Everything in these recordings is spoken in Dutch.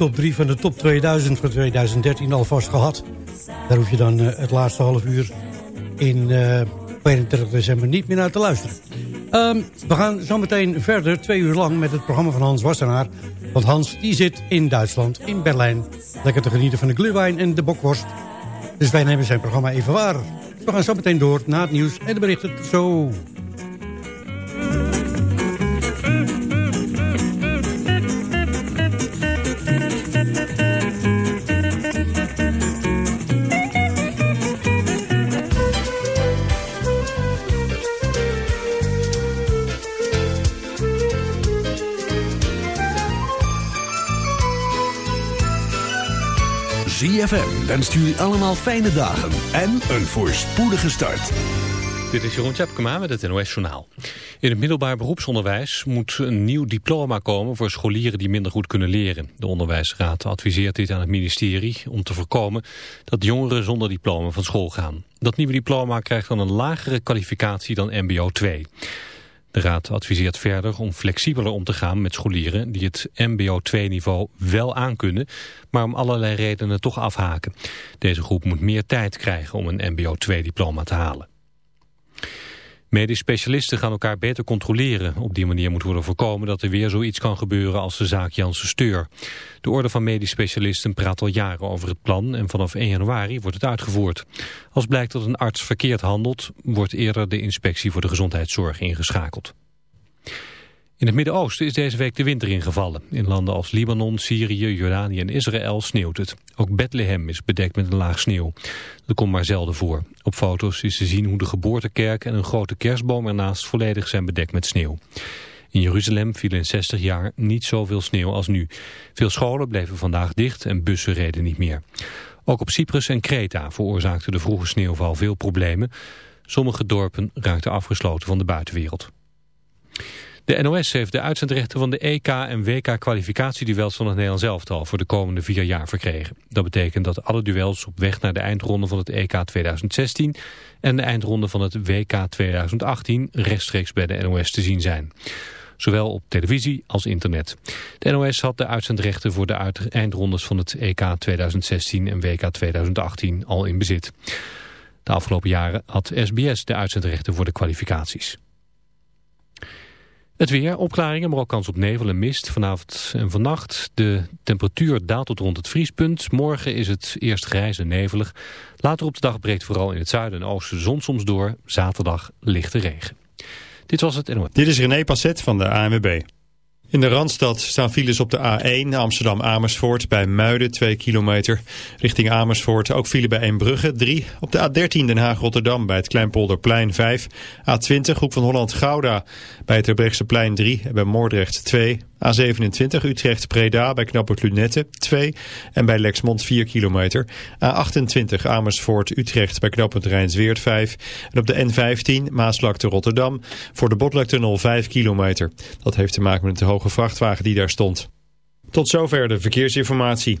top 3 van de top 2000 van 2013 alvast gehad. Daar hoef je dan uh, het laatste half uur in uh, 22 december niet meer naar te luisteren. Um, we gaan zo meteen verder, twee uur lang, met het programma van Hans Wassenaar. Want Hans, die zit in Duitsland, in Berlijn. Lekker te genieten van de glühwein en de bokworst. Dus wij nemen zijn programma even waar. We gaan zo meteen door naar het nieuws en de berichten. Zo. ZFM wenst jullie allemaal fijne dagen en een voorspoedige start. Dit is Jeroen Tjepkema met het NOS Journaal. In het middelbaar beroepsonderwijs moet een nieuw diploma komen voor scholieren die minder goed kunnen leren. De onderwijsraad adviseert dit aan het ministerie om te voorkomen dat jongeren zonder diploma van school gaan. Dat nieuwe diploma krijgt dan een lagere kwalificatie dan mbo 2. De raad adviseert verder om flexibeler om te gaan met scholieren die het mbo 2-niveau wel aankunnen, maar om allerlei redenen toch afhaken. Deze groep moet meer tijd krijgen om een mbo 2-diploma te halen. Medisch specialisten gaan elkaar beter controleren. Op die manier moet worden voorkomen dat er weer zoiets kan gebeuren als de zaak Janssen Steur. De orde van medisch specialisten praat al jaren over het plan en vanaf 1 januari wordt het uitgevoerd. Als blijkt dat een arts verkeerd handelt, wordt eerder de inspectie voor de gezondheidszorg ingeschakeld. In het Midden-Oosten is deze week de winter ingevallen. In landen als Libanon, Syrië, Jordanië en Israël sneeuwt het. Ook Bethlehem is bedekt met een laag sneeuw. Dat komt maar zelden voor. Op foto's is te zien hoe de geboortekerk en een grote kerstboom ernaast volledig zijn bedekt met sneeuw. In Jeruzalem viel in 60 jaar niet zoveel sneeuw als nu. Veel scholen bleven vandaag dicht en bussen reden niet meer. Ook op Cyprus en Kreta veroorzaakte de vroege sneeuwval veel problemen. Sommige dorpen raakten afgesloten van de buitenwereld. De NOS heeft de uitzendrechten van de EK- en WK-kwalificatieduels van het Nederlands elftal voor de komende vier jaar verkregen. Dat betekent dat alle duels op weg naar de eindronde van het EK 2016 en de eindronde van het WK 2018 rechtstreeks bij de NOS te zien zijn. Zowel op televisie als internet. De NOS had de uitzendrechten voor de eindrondes van het EK 2016 en WK 2018 al in bezit. De afgelopen jaren had SBS de uitzendrechten voor de kwalificaties. Het weer, opklaringen, maar ook kans op nevel en mist. Vanavond en vannacht. De temperatuur daalt tot rond het vriespunt. Morgen is het eerst grijs en nevelig. Later op de dag breekt vooral in het zuiden en oosten zon soms door. Zaterdag lichte regen. Dit was het. Dit is René Passet van de ANWB. In de Randstad staan files op de A1 Amsterdam-Amersfoort bij Muiden 2 kilometer. Richting Amersfoort ook file bij Eembrugge 3. Op de A13 Den Haag-Rotterdam bij het Kleinpolderplein 5. A20 Hoek van Holland-Gouda bij het plein 3 en bij Moordrecht 2. A27 Utrecht-Preda bij Knappert Lunette 2 en bij Lexmond 4 kilometer. A28 Amersfoort-Utrecht bij Knappert Rijnsweert 5. En op de N15 Maaslakte Rotterdam voor de Botlektunnel 5 kilometer. Dat heeft te maken met de hoge vrachtwagen die daar stond. Tot zover de verkeersinformatie.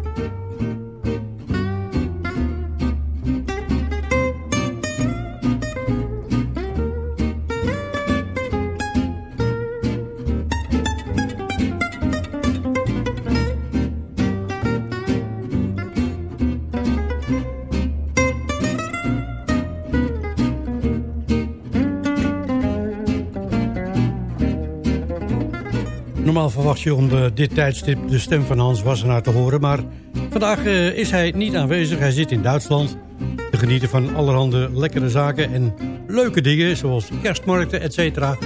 Normaal verwacht je om eh, dit tijdstip de stem van Hans Wassenaar te horen... maar vandaag eh, is hij niet aanwezig. Hij zit in Duitsland te genieten van allerhande lekkere zaken... en leuke dingen, zoals kerstmarkten, et cetera.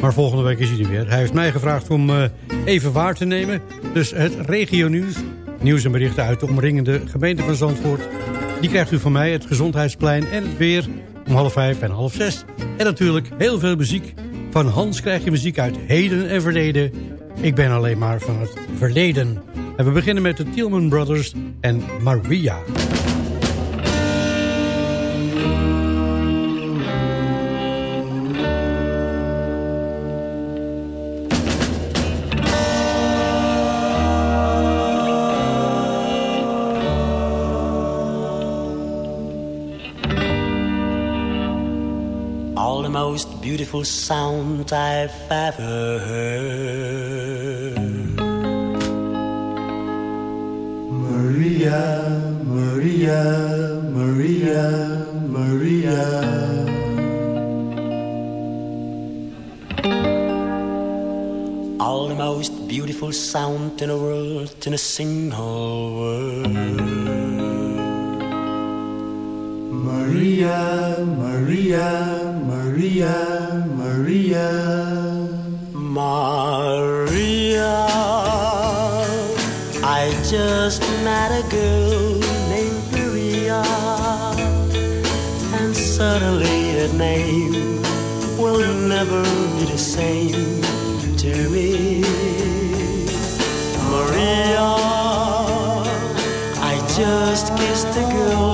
Maar volgende week is hij er weer. Hij heeft mij gevraagd om eh, even waar te nemen. Dus het regionieuws, nieuws en berichten uit de omringende gemeente van Zandvoort... die krijgt u van mij, het Gezondheidsplein en het weer... om half vijf en half zes. En natuurlijk heel veel muziek. Van Hans krijg je muziek uit heden en verleden... Ik ben alleen maar van het verleden. En we beginnen met de Tielman Brothers en Maria. Beautiful sound I've ever heard. Maria, Maria, Maria, Maria. All the most beautiful sound in the world in a single word. Maria, Maria, Maria, Maria. Maria, I just met a girl named Maria, and suddenly that name will never be the same to me. Maria, I just kissed a girl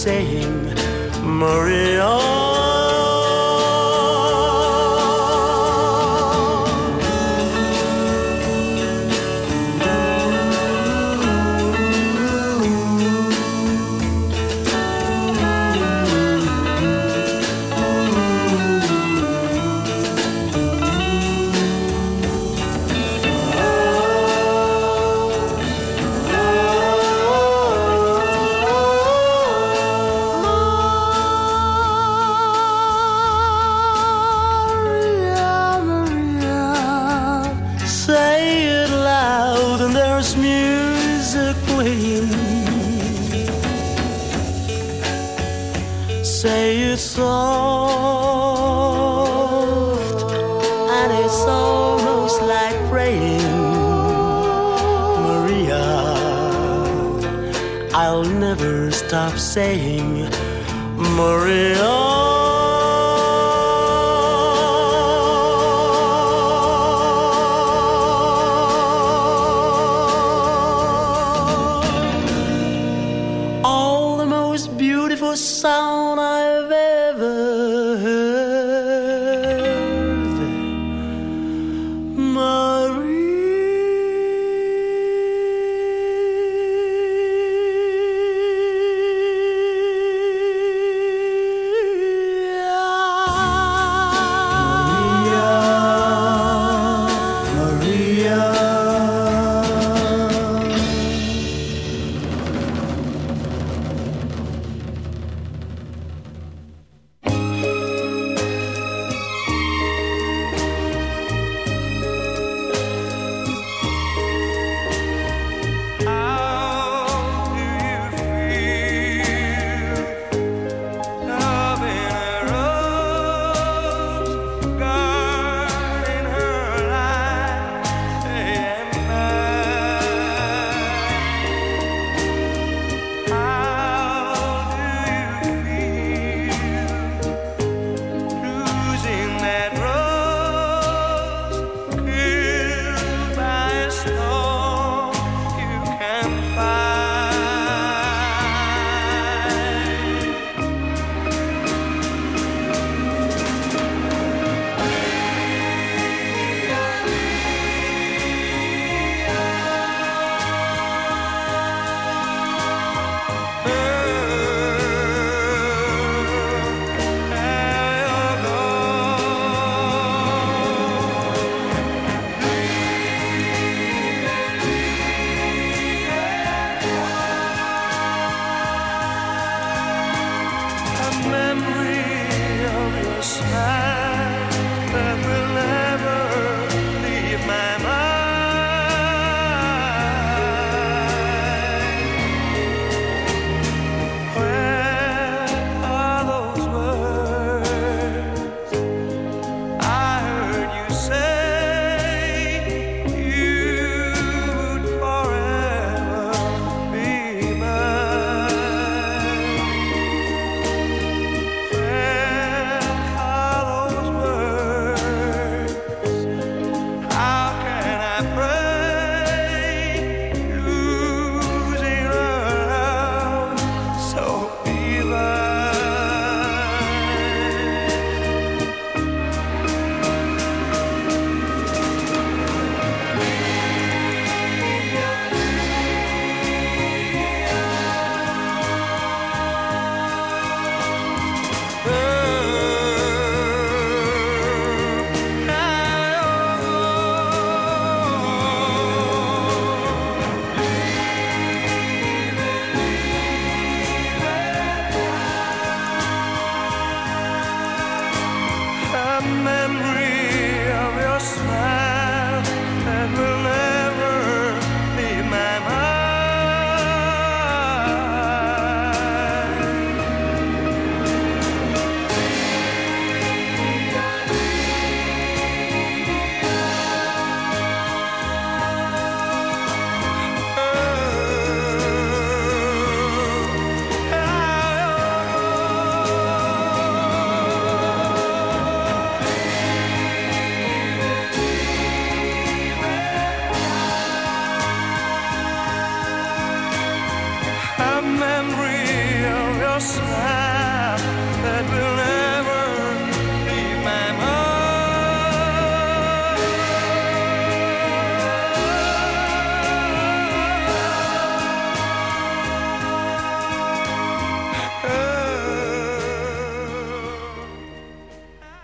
say say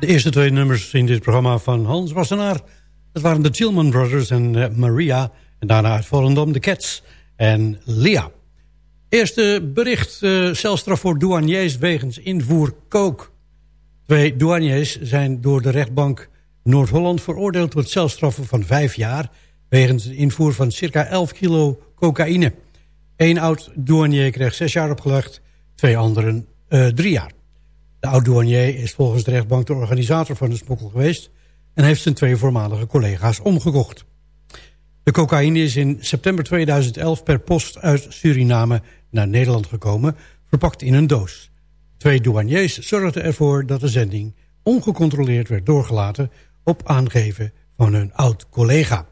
De eerste twee nummers in dit programma van Hans Wassenaar. Dat waren de Tillman Brothers en uh, Maria. En daarna uit Volendam de Cats en Lia. Eerste bericht. Celstraf voor douaniers wegens invoer kook. Twee douaniers zijn door de rechtbank Noord-Holland veroordeeld... tot celstraffen van vijf jaar... wegens invoer van circa 11 kilo cocaïne. Eén oud-douanier kreeg zes jaar opgelegd. Twee anderen uh, drie jaar. De oud-douanier is volgens de rechtbank de organisator van de smokkel geweest... en heeft zijn twee voormalige collega's omgekocht. De cocaïne is in september 2011 per post uit Suriname naar Nederland gekomen... verpakt in een doos. Twee douaniers zorgden ervoor dat de zending ongecontroleerd werd doorgelaten... op aangeven van hun oud-collega.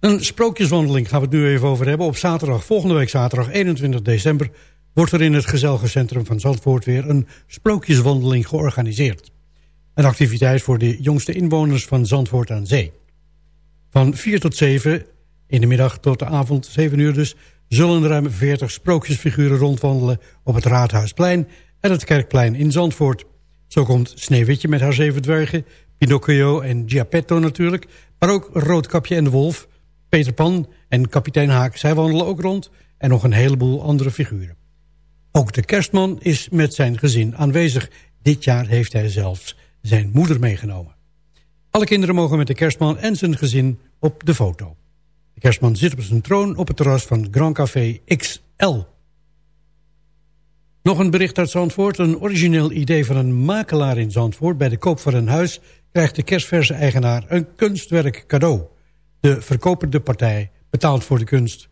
Een sprookjeswandeling gaan we het nu even over hebben. Op zaterdag, volgende week zaterdag 21 december wordt er in het gezellige centrum van Zandvoort weer een sprookjeswandeling georganiseerd. Een activiteit voor de jongste inwoners van Zandvoort aan Zee. Van 4 tot 7, in de middag tot de avond, 7 uur dus, zullen ruim 40 sprookjesfiguren rondwandelen op het Raadhuisplein en het Kerkplein in Zandvoort. Zo komt Sneeuwwitje met haar zeven dwergen, Pinocchio en Giappetto natuurlijk. Maar ook Roodkapje en de Wolf, Peter Pan en kapitein Haak. Zij wandelen ook rond en nog een heleboel andere figuren. Ook de kerstman is met zijn gezin aanwezig. Dit jaar heeft hij zelfs zijn moeder meegenomen. Alle kinderen mogen met de kerstman en zijn gezin op de foto. De kerstman zit op zijn troon op het terras van Grand Café XL. Nog een bericht uit Zandvoort. Een origineel idee van een makelaar in Zandvoort. Bij de koop van een huis krijgt de kerstverse eigenaar een kunstwerk cadeau. De verkopende partij betaalt voor de kunst.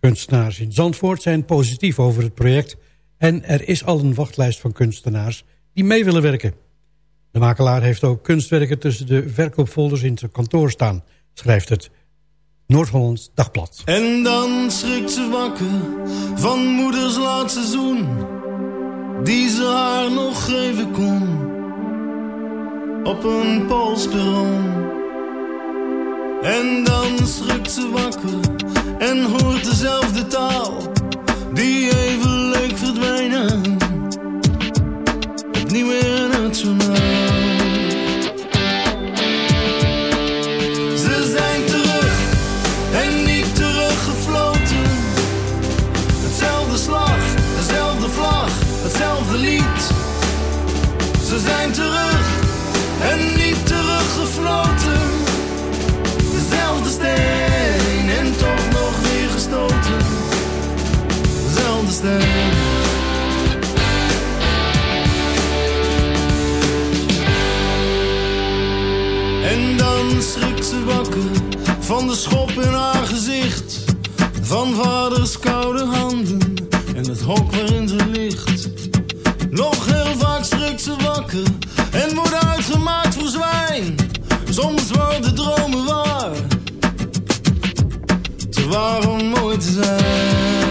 Kunstenaars in Zandvoort zijn positief over het project... en er is al een wachtlijst van kunstenaars die mee willen werken. De makelaar heeft ook kunstwerken tussen de verkoopfolders in zijn kantoor staan... schrijft het Noord-Hollands Dagblad. En dan schrikt ze wakker van moeders laatste zoen, die ze haar nog geven kon. Op een polsperron. En dan schrikt ze wakker en hoort dezelfde taal, die even leuk verdwijnen. Opnieuw in het journaal. Ze zijn terug En dan schrikt ze wakker van de schop in haar gezicht. Van vaders koude handen en het hok waarin ze ligt. Nog heel vaak schrikt ze wakker en wordt uitgemaakt voor zwijn. Soms worden dromen waar, te waar om mooi te zijn.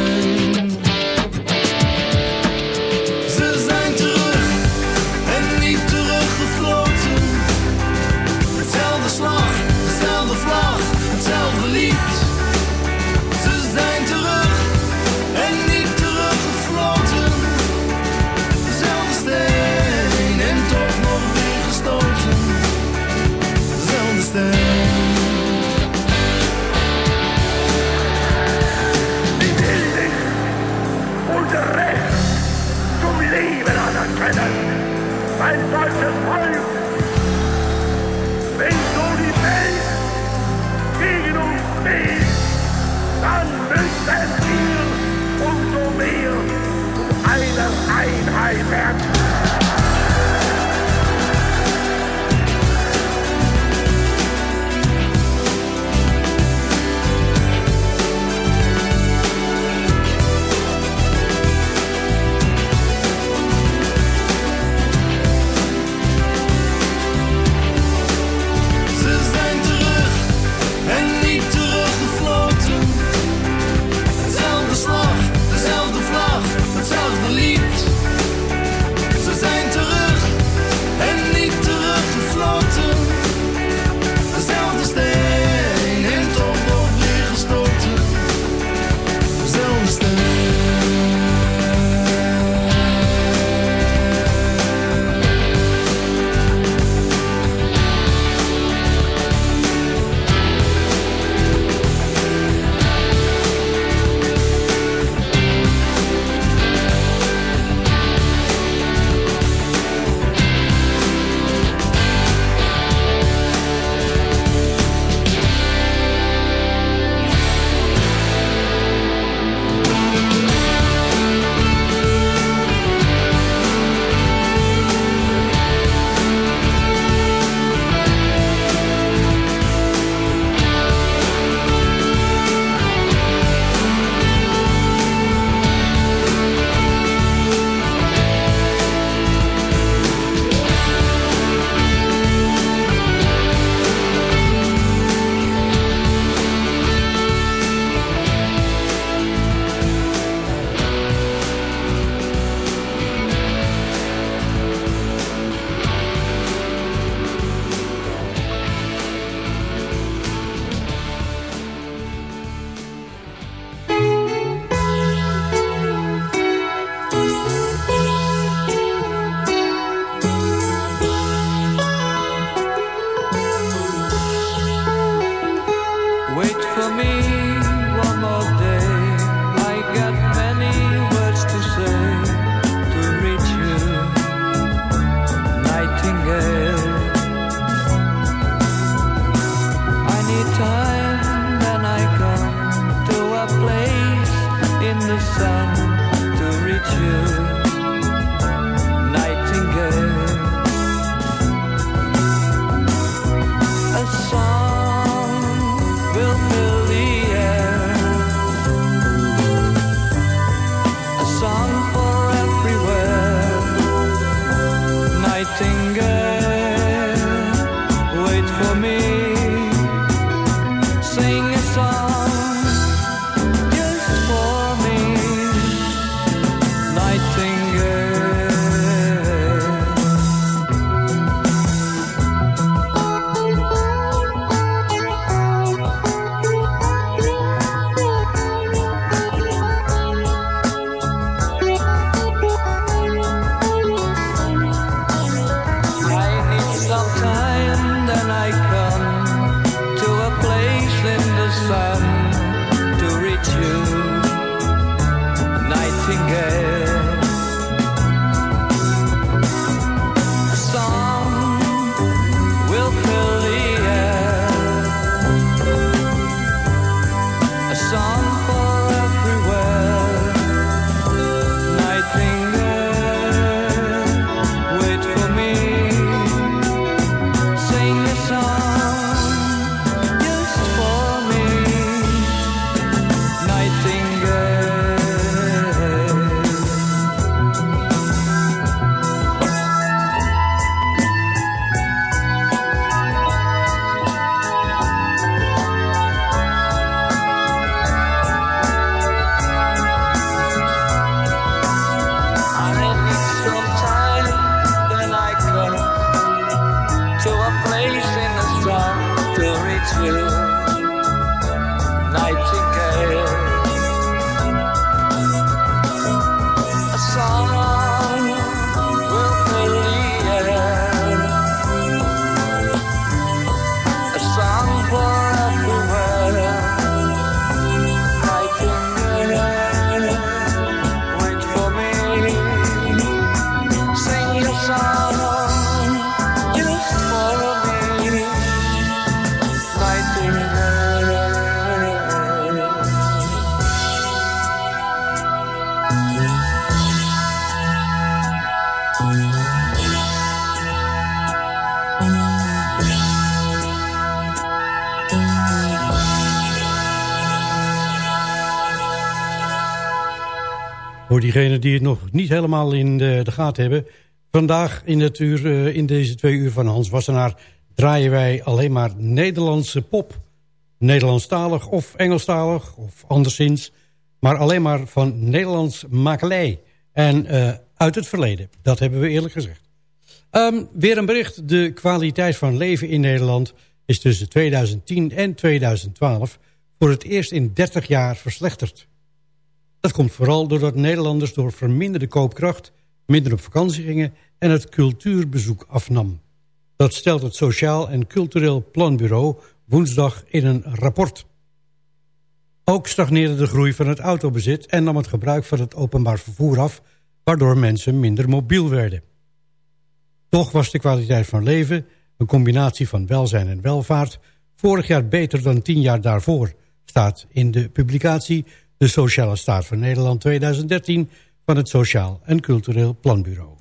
Voor diegenen die het nog niet helemaal in de, de gaten hebben. Vandaag in, het uur, eh, in deze twee uur van Hans Wassenaar... draaien wij alleen maar Nederlandse pop. Nederlandstalig of Engelstalig of anderszins. Maar alleen maar van Nederlands makelij. En eh, uit het verleden. Dat hebben we eerlijk gezegd. Ehm, weer een bericht. De kwaliteit van leven in Nederland is tussen 2010 en 2012... voor het eerst in 30 jaar verslechterd. Dat komt vooral doordat Nederlanders door verminderde koopkracht... minder op vakantie gingen en het cultuurbezoek afnam. Dat stelt het Sociaal en Cultureel Planbureau woensdag in een rapport. Ook stagneerde de groei van het autobezit... en nam het gebruik van het openbaar vervoer af... waardoor mensen minder mobiel werden. Toch was de kwaliteit van leven, een combinatie van welzijn en welvaart... vorig jaar beter dan tien jaar daarvoor, staat in de publicatie... De Sociale Staat van Nederland 2013 van het Sociaal en Cultureel Planbureau.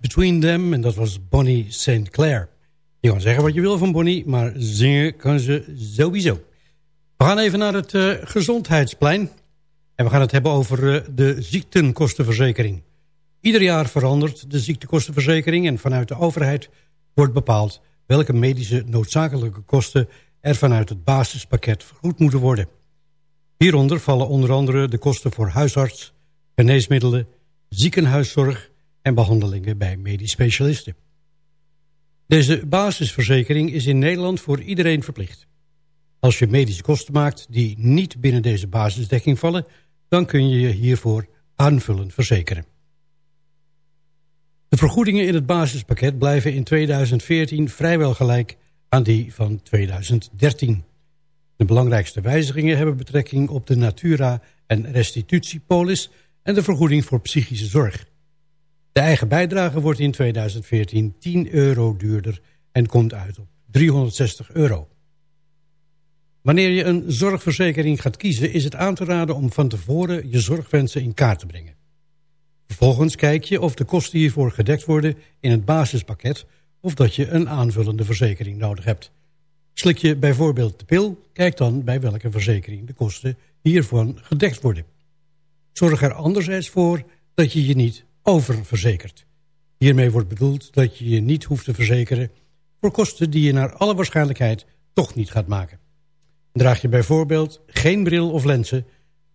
Between Them. En dat was Bonnie St. Clair. Je kan zeggen wat je wil van Bonnie, maar zingen kan ze sowieso. We gaan even naar het eh, gezondheidsplein. En we gaan het hebben over eh, de ziektenkostenverzekering. Ieder jaar verandert de ziektekostenverzekering... en vanuit de overheid wordt bepaald... welke medische noodzakelijke kosten er vanuit het basispakket vergoed moeten worden. Hieronder vallen onder andere de kosten voor huisarts, geneesmiddelen, ziekenhuiszorg en behandelingen bij medisch specialisten. Deze basisverzekering is in Nederland voor iedereen verplicht. Als je medische kosten maakt die niet binnen deze basisdekking vallen... dan kun je je hiervoor aanvullend verzekeren. De vergoedingen in het basispakket blijven in 2014 vrijwel gelijk aan die van 2013. De belangrijkste wijzigingen hebben betrekking op de Natura- en restitutiepolis... en de vergoeding voor psychische zorg. De eigen bijdrage wordt in 2014 10 euro duurder en komt uit op 360 euro. Wanneer je een zorgverzekering gaat kiezen... is het aan te raden om van tevoren je zorgwensen in kaart te brengen. Vervolgens kijk je of de kosten hiervoor gedekt worden in het basispakket... of dat je een aanvullende verzekering nodig hebt. Slik je bijvoorbeeld de pil, kijk dan bij welke verzekering de kosten hiervan gedekt worden. Zorg er anderzijds voor dat je je niet oververzekert. Hiermee wordt bedoeld dat je je niet hoeft te verzekeren... voor kosten die je naar alle waarschijnlijkheid toch niet gaat maken. Draag je bijvoorbeeld geen bril of lenzen...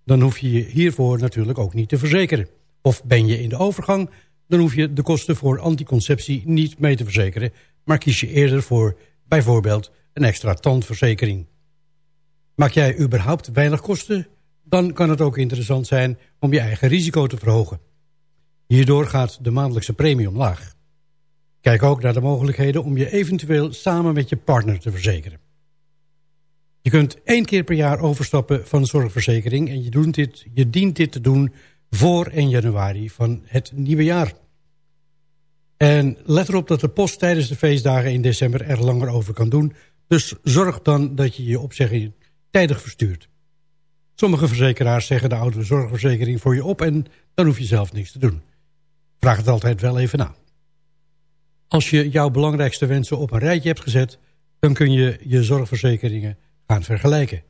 dan hoef je je hiervoor natuurlijk ook niet te verzekeren. Of ben je in de overgang... dan hoef je de kosten voor anticonceptie niet mee te verzekeren... maar kies je eerder voor bijvoorbeeld een extra tandverzekering. Maak jij überhaupt weinig kosten... dan kan het ook interessant zijn om je eigen risico te verhogen. Hierdoor gaat de maandelijkse premie omlaag. Kijk ook naar de mogelijkheden om je eventueel samen met je partner te verzekeren. Je kunt één keer per jaar overstappen van de zorgverzekering... en je, doet dit, je dient dit te doen voor 1 januari van het nieuwe jaar. En let erop dat de post tijdens de feestdagen in december er langer over kan doen... dus zorg dan dat je je opzegging tijdig verstuurt. Sommige verzekeraars zeggen de oude zorgverzekering voor je op... en dan hoef je zelf niks te doen. Vraag het altijd wel even na. Als je jouw belangrijkste wensen op een rijtje hebt gezet... dan kun je je zorgverzekeringen gaan vergelijken.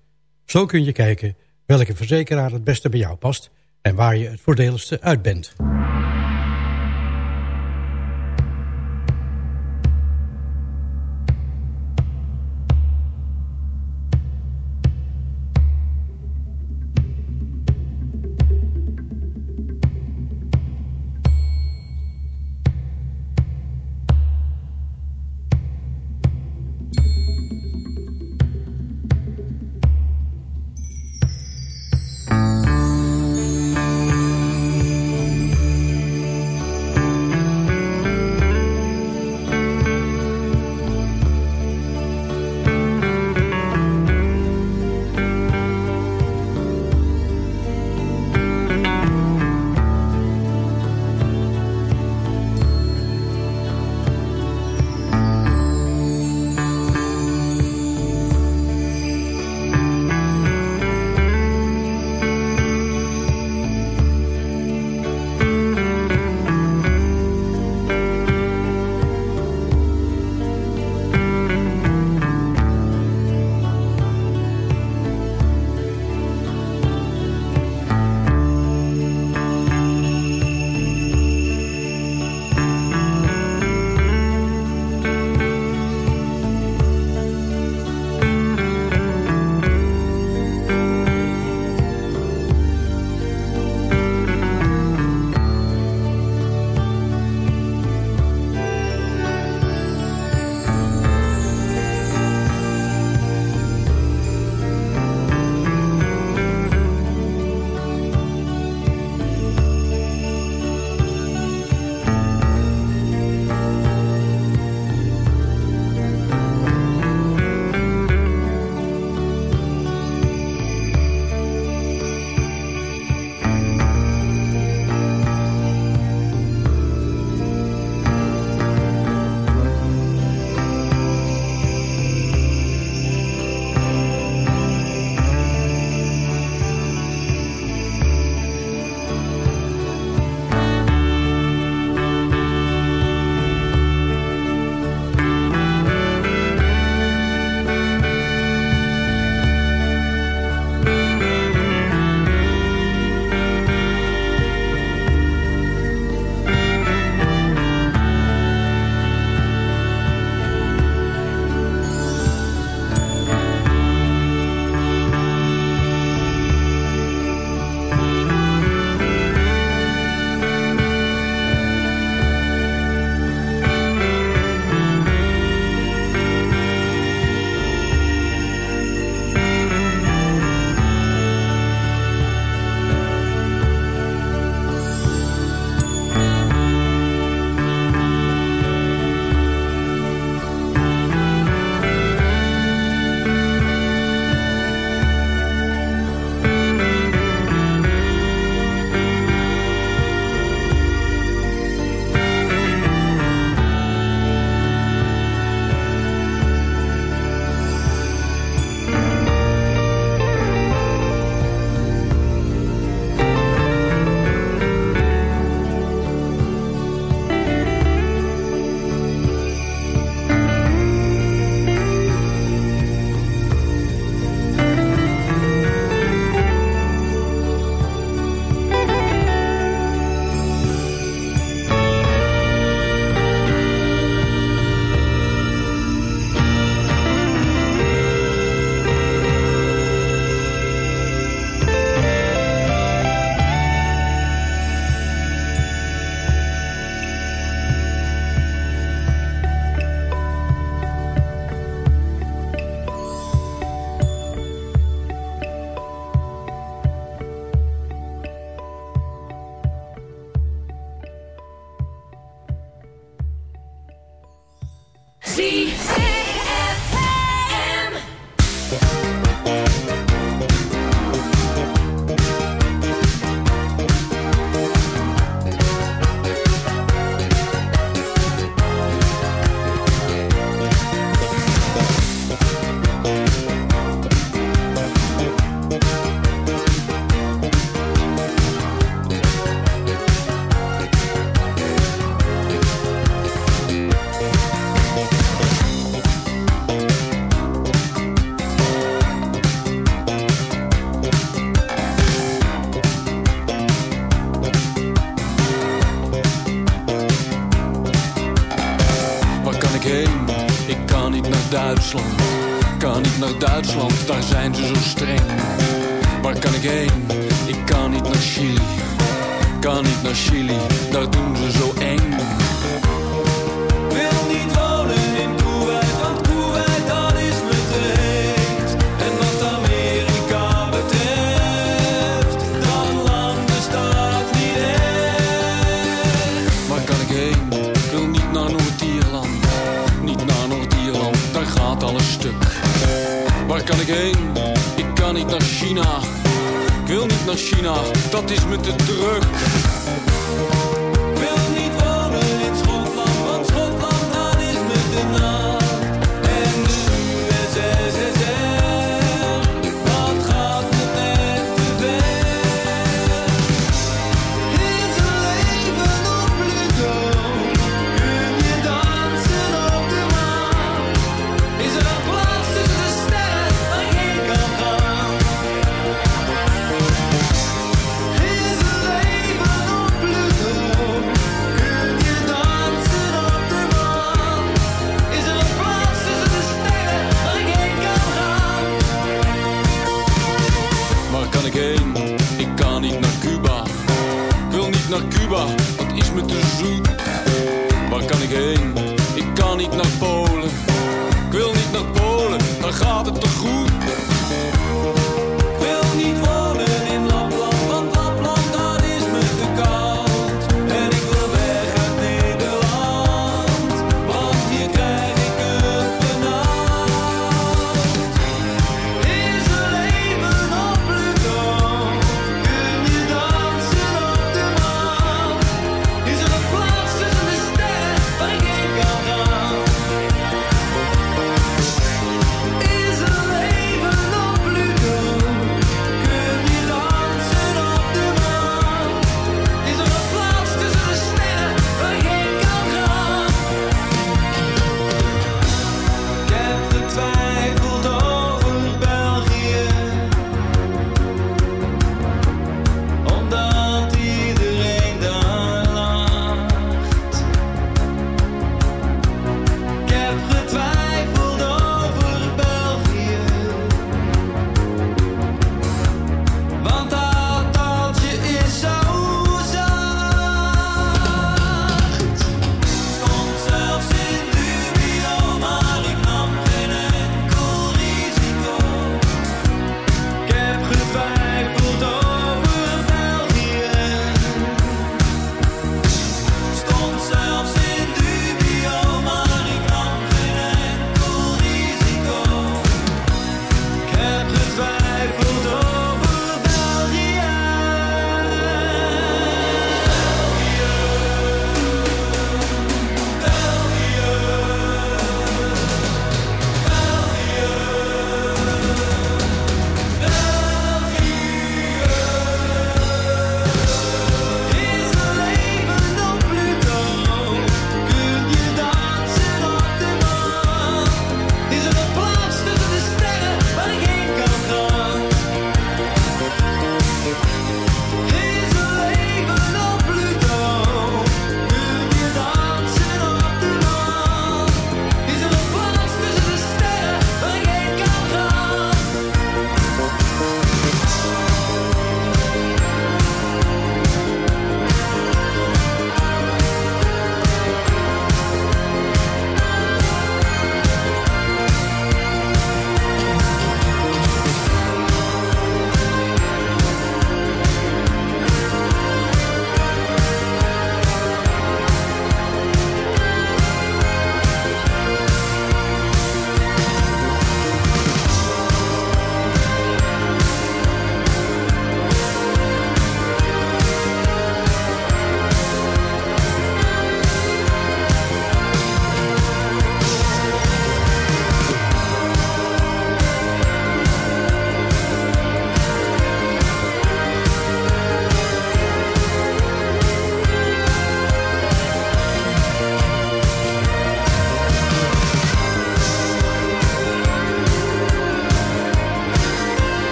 Zo kun je kijken welke verzekeraar het beste bij jou past... en waar je het voordeligste uit bent.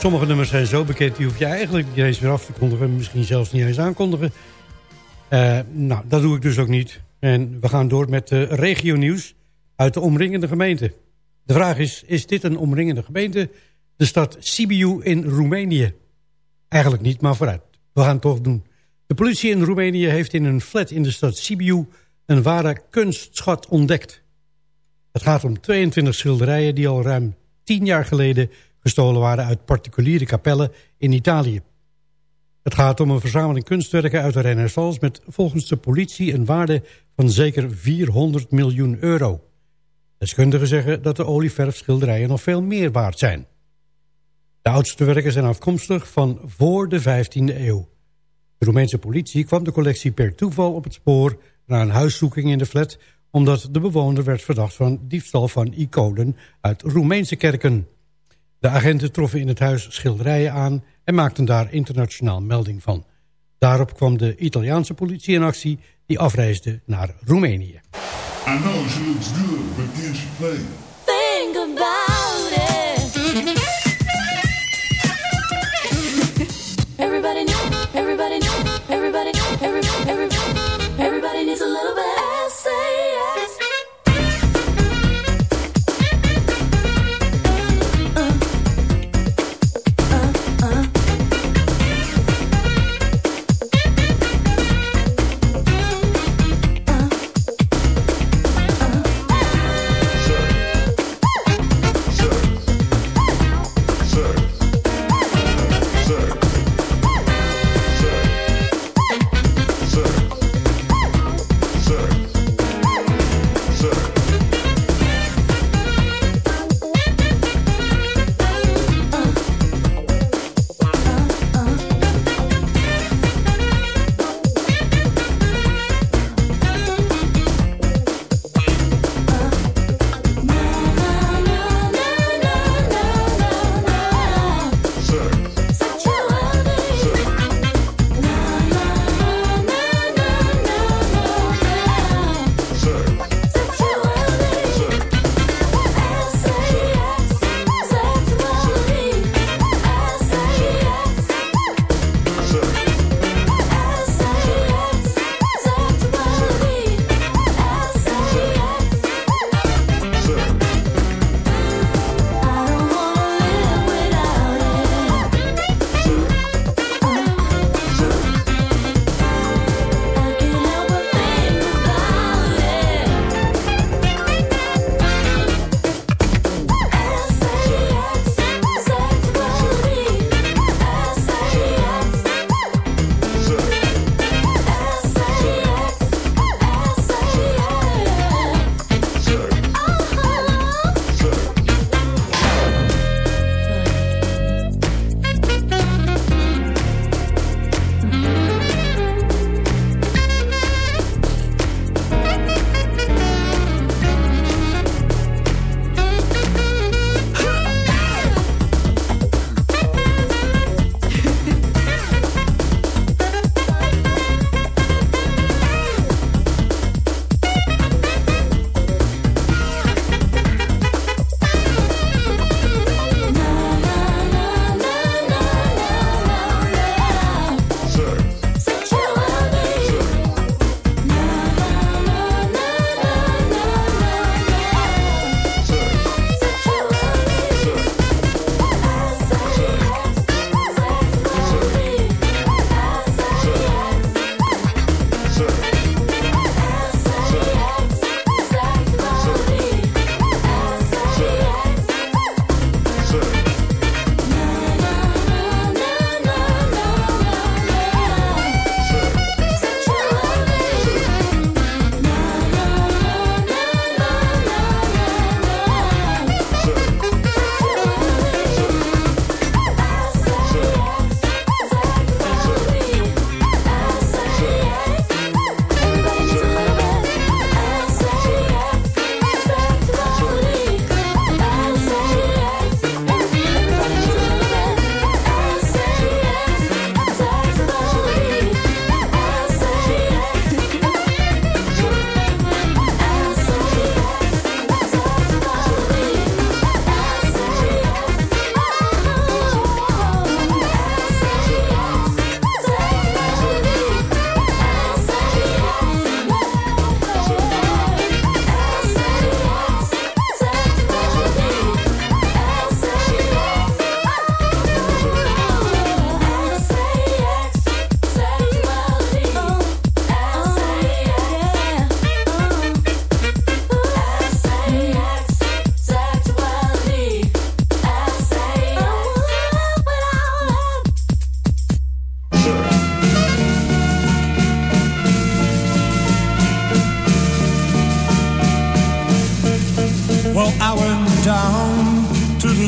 Sommige nummers zijn zo bekend, die hoef je eigenlijk niet eens meer af te kondigen. Misschien zelfs niet eens aankondigen. Eh, nou, dat doe ik dus ook niet. En we gaan door met de regionieuws uit de omringende gemeente. De vraag is, is dit een omringende gemeente? De stad Sibiu in Roemenië. Eigenlijk niet, maar vooruit. We gaan het toch doen. De politie in Roemenië heeft in een flat in de stad Sibiu... een ware kunstschat ontdekt. Het gaat om 22 schilderijen die al ruim 10 jaar geleden gestolen waren uit particuliere kapellen in Italië. Het gaat om een verzameling kunstwerken uit de renaissance... met volgens de politie een waarde van zeker 400 miljoen euro. Deskundigen zeggen dat de olieverfschilderijen nog veel meer waard zijn. De oudste werken zijn afkomstig van voor de 15e eeuw. De Roemeense politie kwam de collectie per toeval op het spoor... na een huiszoeking in de flat... omdat de bewoner werd verdacht van diefstal van iconen uit Roemeense kerken. De agenten troffen in het huis schilderijen aan en maakten daar internationaal melding van. Daarop kwam de Italiaanse politie in actie die afreisde naar Roemenië. I know but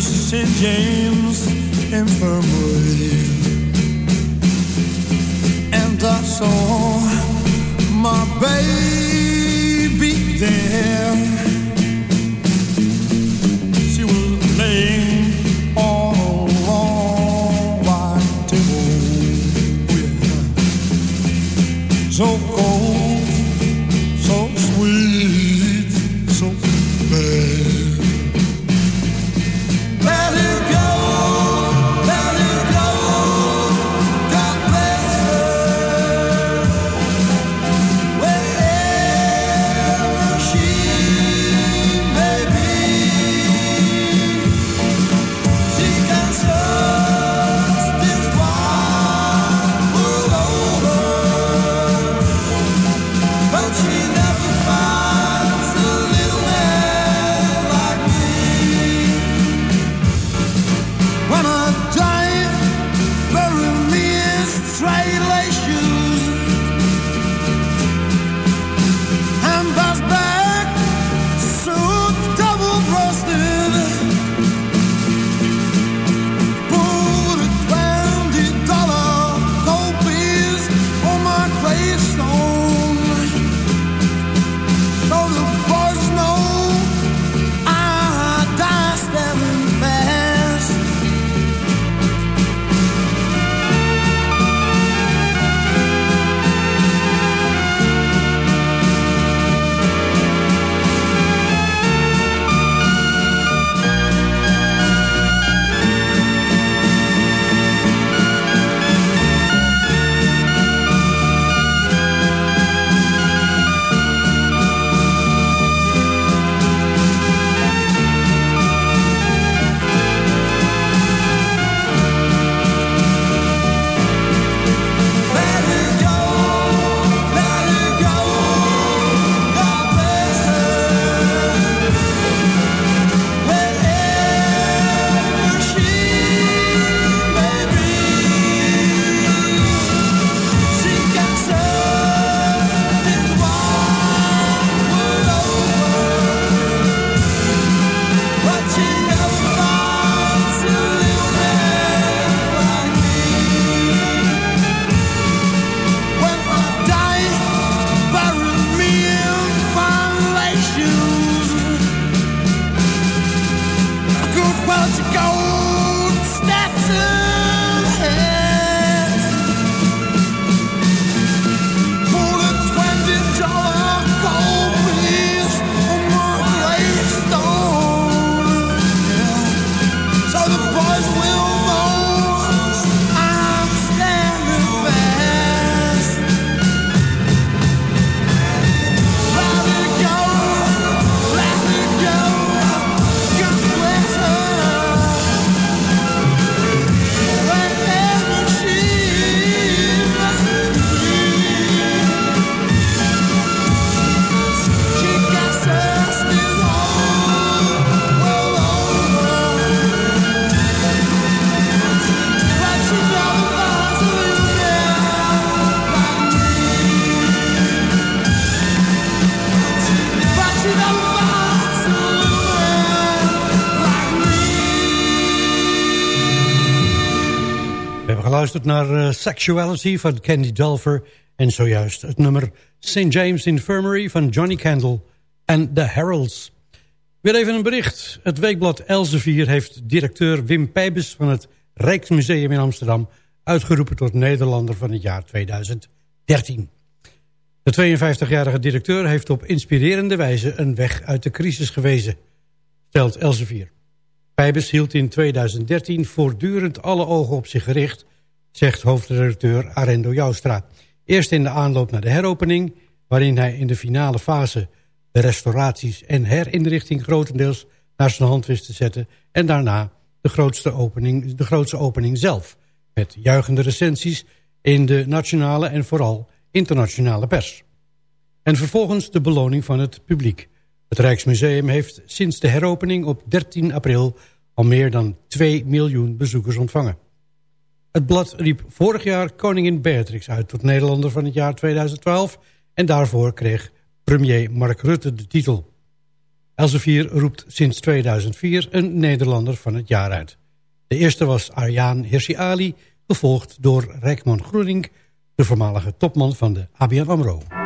St. James Infirmary. And I saw my baby there. Geluisterd naar eh, Sexuality van Candy Dulfer... en zojuist het nummer St. James Infirmary van Johnny Candle en The Heralds. Weer even een bericht. Het weekblad Elsevier heeft directeur Wim Pijbes... van het Rijksmuseum in Amsterdam... uitgeroepen tot Nederlander van het jaar 2013. De 52-jarige directeur heeft op inspirerende wijze... een weg uit de crisis gewezen, stelt Elsevier. Pijbes hield in 2013 voortdurend alle ogen op zich gericht... zegt hoofdredacteur Arendo Joustra. Eerst in de aanloop naar de heropening... waarin hij in de finale fase de restauraties en herinrichting... grotendeels naar zijn hand wist te zetten... en daarna de grootste opening, de grootste opening zelf... met juichende recensies in de nationale en vooral internationale pers. En vervolgens de beloning van het publiek... Het Rijksmuseum heeft sinds de heropening op 13 april al meer dan 2 miljoen bezoekers ontvangen. Het blad riep vorig jaar koningin Beatrix uit tot Nederlander van het jaar 2012... en daarvoor kreeg premier Mark Rutte de titel. Elsevier roept sinds 2004 een Nederlander van het jaar uit. De eerste was Arjaan Hirsi Ali, gevolgd door Rijkman Groening... de voormalige topman van de ABN AMRO.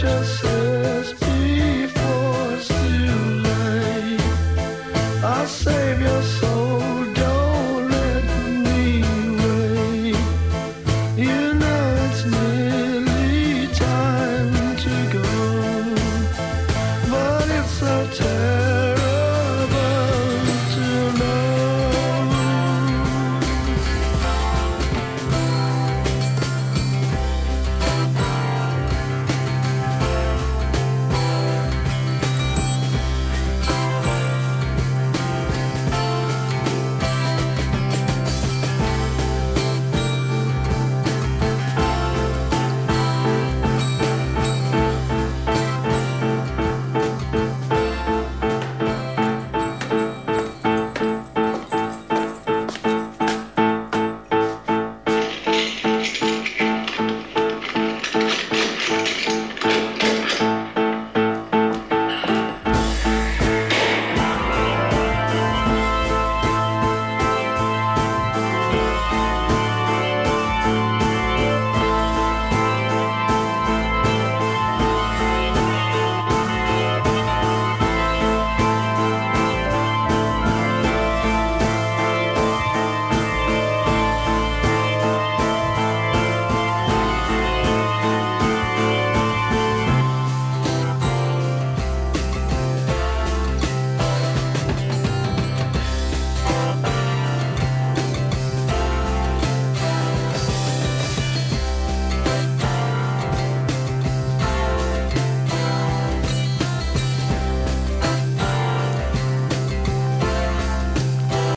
just say